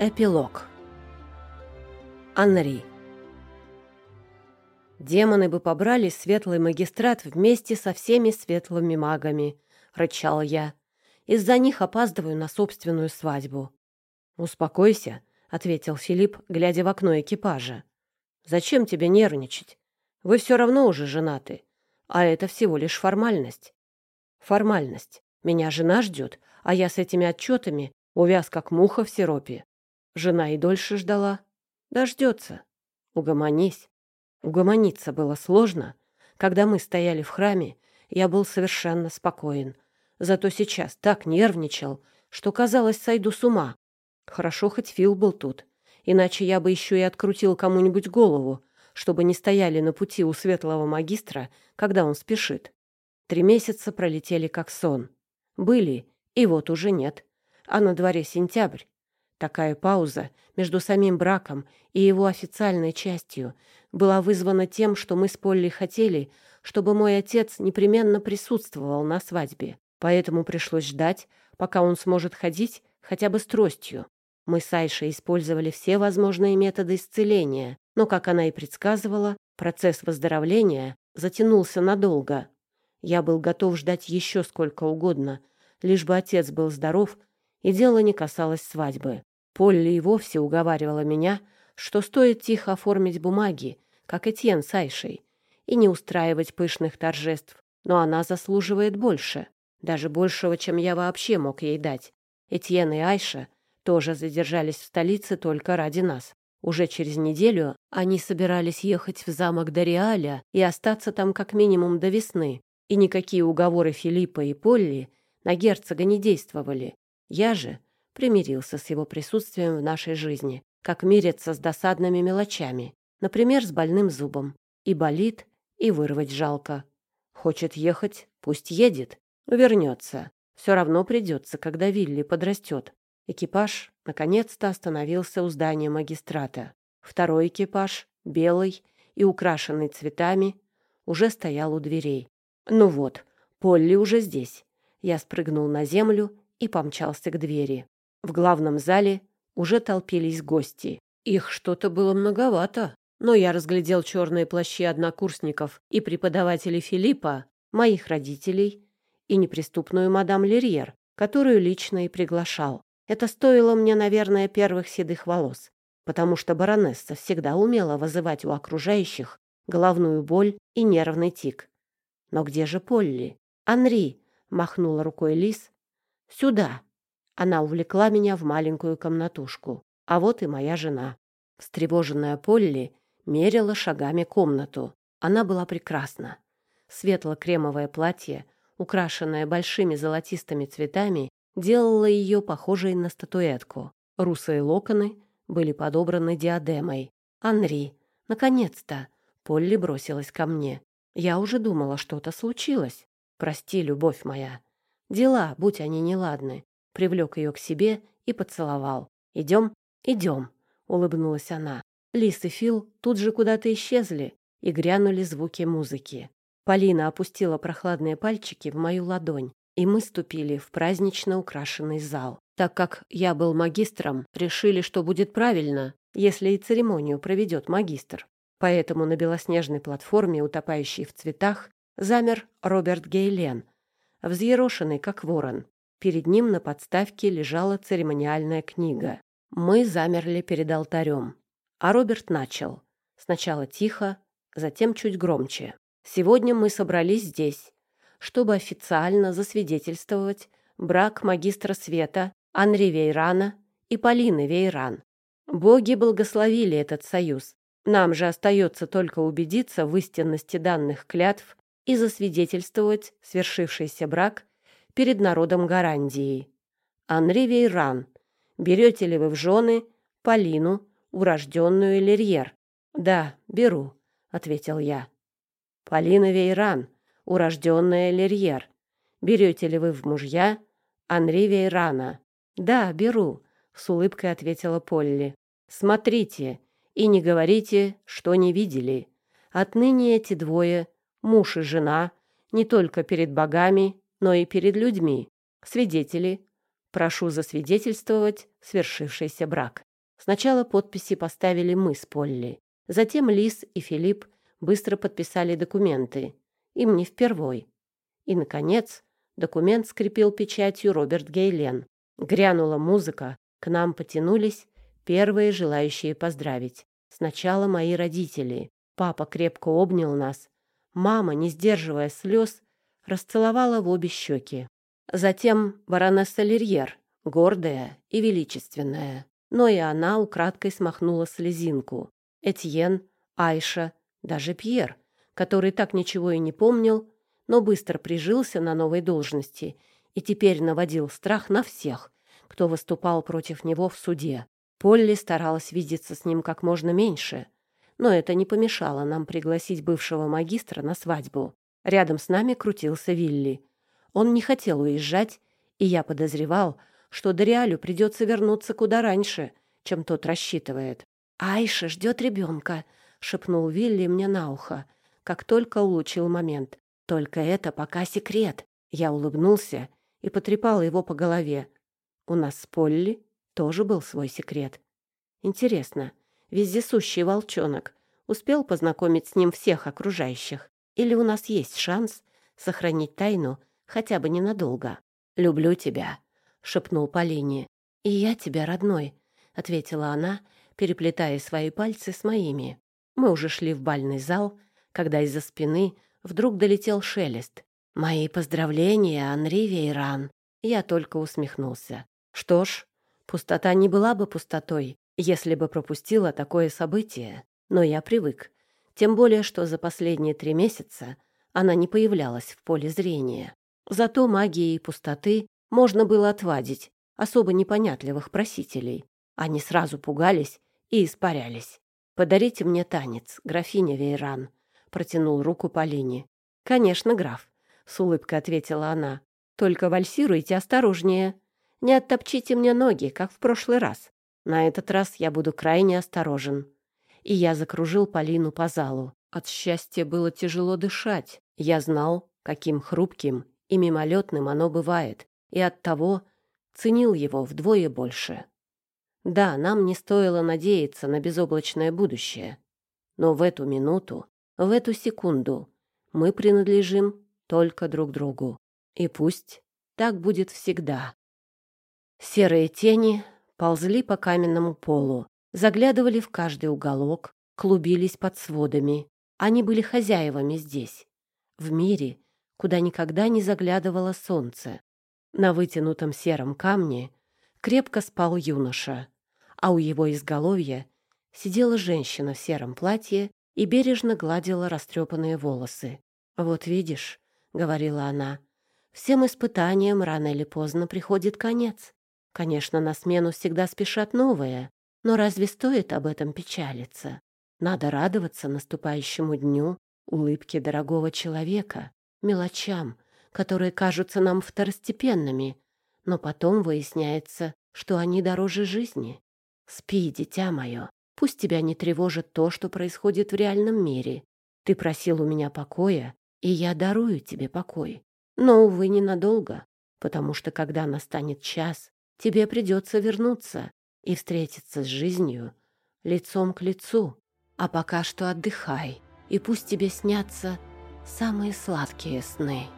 Эпилог. Анри. «Демоны бы побрали светлый магистрат вместе со всеми светлыми магами», — рычал я. «Из-за них опаздываю на собственную свадьбу». «Успокойся», — ответил Филипп, глядя в окно экипажа. «Зачем тебе нервничать? Вы все равно уже женаты, а это всего лишь формальность». «Формальность. Меня жена ждет, а я с этими отчетами увяз как муха в сиропе. Жена и дольше ждала. Дождется. Угомонись. Угомониться было сложно. Когда мы стояли в храме, я был совершенно спокоен. Зато сейчас так нервничал, что, казалось, сойду с ума. Хорошо, хоть Фил был тут. Иначе я бы еще и открутил кому-нибудь голову, чтобы не стояли на пути у светлого магистра, когда он спешит. Три месяца пролетели как сон. Были, и вот уже нет. А на дворе сентябрь. Такая пауза между самим браком и его официальной частью была вызвана тем, что мы с Полли хотели, чтобы мой отец непременно присутствовал на свадьбе. Поэтому пришлось ждать, пока он сможет ходить хотя бы с тростью. Мы с Айшей использовали все возможные методы исцеления, но, как она и предсказывала, процесс выздоровления затянулся надолго. Я был готов ждать еще сколько угодно, лишь бы отец был здоров и дело не касалось свадьбы. Полли и вовсе уговаривала меня, что стоит тихо оформить бумаги, как Этьен с Айшей, и не устраивать пышных торжеств. Но она заслуживает больше, даже большего, чем я вообще мог ей дать. Этьен и Айша тоже задержались в столице только ради нас. Уже через неделю они собирались ехать в замок Дориаля и остаться там как минимум до весны, и никакие уговоры Филиппа и Полли на герцога не действовали. Я же примирился с его присутствием в нашей жизни, как мириться с досадными мелочами, например, с больным зубом. И болит, и вырвать жалко. Хочет ехать, пусть едет, вернется. Все равно придется, когда Вилли подрастет. Экипаж наконец-то остановился у здания магистрата. Второй экипаж, белый и украшенный цветами, уже стоял у дверей. Ну вот, Полли уже здесь. Я спрыгнул на землю и помчался к двери. В главном зале уже толпились гости. Их что-то было многовато, но я разглядел черные плащи однокурсников и преподавателей Филиппа, моих родителей и неприступную мадам Лерьер, которую лично и приглашал. Это стоило мне, наверное, первых седых волос, потому что баронесса всегда умела вызывать у окружающих головную боль и нервный тик. Но где же Полли? «Анри!» — махнула рукой Лис. «Сюда!» Она увлекла меня в маленькую комнатушку. А вот и моя жена. Встревоженная Полли мерила шагами комнату. Она была прекрасна. Светло-кремовое платье, украшенное большими золотистыми цветами, делало ее похожей на статуэтку. Русые локоны были подобраны диадемой. «Анри, наконец-то!» Полли бросилась ко мне. «Я уже думала, что-то случилось. Прости, любовь моя. Дела, будь они неладны привлек ее к себе и поцеловал. «Идем? Идем!» — улыбнулась она. Лис и Фил тут же куда-то исчезли, и грянули звуки музыки. Полина опустила прохладные пальчики в мою ладонь, и мы ступили в празднично украшенный зал. Так как я был магистром, решили, что будет правильно, если и церемонию проведет магистр. Поэтому на белоснежной платформе, утопающей в цветах, замер Роберт Гейлен, взъерошенный, как ворон. Перед ним на подставке лежала церемониальная книга. Мы замерли перед алтарем. А Роберт начал. Сначала тихо, затем чуть громче. «Сегодня мы собрались здесь, чтобы официально засвидетельствовать брак магистра света Анри Вейрана и Полины Вейран. Боги благословили этот союз. Нам же остается только убедиться в истинности данных клятв и засвидетельствовать свершившийся брак перед народом Гарандии. Анри Вейран, берете ли вы в жены Полину, урожденную Лерьер? Да, беру, ответил я. Полина Вейран, урожденная Лерьер. Берете ли вы в мужья Анри Вейрана? Да, беру, с улыбкой ответила Полли. Смотрите и не говорите, что не видели. Отныне эти двое, муж и жена, не только перед богами, но и перед людьми. Свидетели. Прошу засвидетельствовать свершившийся брак. Сначала подписи поставили мы с Полли. Затем Лис и Филипп быстро подписали документы. Им не впервой. И, наконец, документ скрепил печатью Роберт Гейлен. Грянула музыка, к нам потянулись первые желающие поздравить. Сначала мои родители. Папа крепко обнял нас. Мама, не сдерживая слез, расцеловала в обе щеки. Затем баронесса Лерьер, гордая и величественная. Но и она украдкой смахнула слезинку. Этьен, Айша, даже Пьер, который так ничего и не помнил, но быстро прижился на новой должности и теперь наводил страх на всех, кто выступал против него в суде. Полли старалась видеться с ним как можно меньше, но это не помешало нам пригласить бывшего магистра на свадьбу. Рядом с нами крутился Вилли. Он не хотел уезжать, и я подозревал, что Дориалю придется вернуться куда раньше, чем тот рассчитывает. «Айша ждет ребенка», — шепнул Вилли мне на ухо, как только улучил момент. «Только это пока секрет». Я улыбнулся и потрепал его по голове. У нас с Полли тоже был свой секрет. Интересно, вездесущий волчонок успел познакомить с ним всех окружающих? Или у нас есть шанс сохранить тайну хотя бы ненадолго? «Люблю тебя», — шепнул Полине. «И я тебя, родной», — ответила она, переплетая свои пальцы с моими. Мы уже шли в бальный зал, когда из-за спины вдруг долетел шелест. «Мои поздравления, Анри Вейран!» Я только усмехнулся. Что ж, пустота не была бы пустотой, если бы пропустила такое событие. Но я привык. Тем более, что за последние три месяца она не появлялась в поле зрения. Зато магией пустоты можно было отвадить особо непонятливых просителей. Они сразу пугались и испарялись. «Подарите мне танец, графиня Вейран», — протянул руку Полине. «Конечно, граф», — с улыбкой ответила она. «Только вальсируйте осторожнее. Не оттопчите мне ноги, как в прошлый раз. На этот раз я буду крайне осторожен». И я закружил Полину по залу. От счастья было тяжело дышать. Я знал, каким хрупким и мимолетным оно бывает, и оттого ценил его вдвое больше. Да, нам не стоило надеяться на безоблачное будущее, но в эту минуту, в эту секунду мы принадлежим только друг другу. И пусть так будет всегда. Серые тени ползли по каменному полу, заглядывали в каждый уголок, клубились под сводами. Они были хозяевами здесь, в мире, куда никогда не заглядывало солнце. На вытянутом сером камне крепко спал юноша, а у его изголовья сидела женщина в сером платье и бережно гладила растрепанные волосы. «Вот видишь», — говорила она, — «всем испытаниям рано или поздно приходит конец. Конечно, на смену всегда спешат новые, но разве стоит об этом печалиться? Надо радоваться наступающему дню, улыбке дорогого человека, мелочам, которые кажутся нам второстепенными, но потом выясняется, что они дороже жизни. Спи, дитя мое, пусть тебя не тревожит то, что происходит в реальном мире. Ты просил у меня покоя, и я дарую тебе покой. Но, увы, ненадолго, потому что когда настанет час, тебе придется вернуться и встретиться с жизнью лицом к лицу. А пока что отдыхай, и пусть тебе снятся самые сладкие сны».